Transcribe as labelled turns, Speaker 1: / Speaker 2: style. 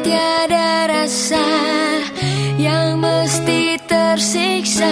Speaker 1: tiada rasa yang mesti tersiksa.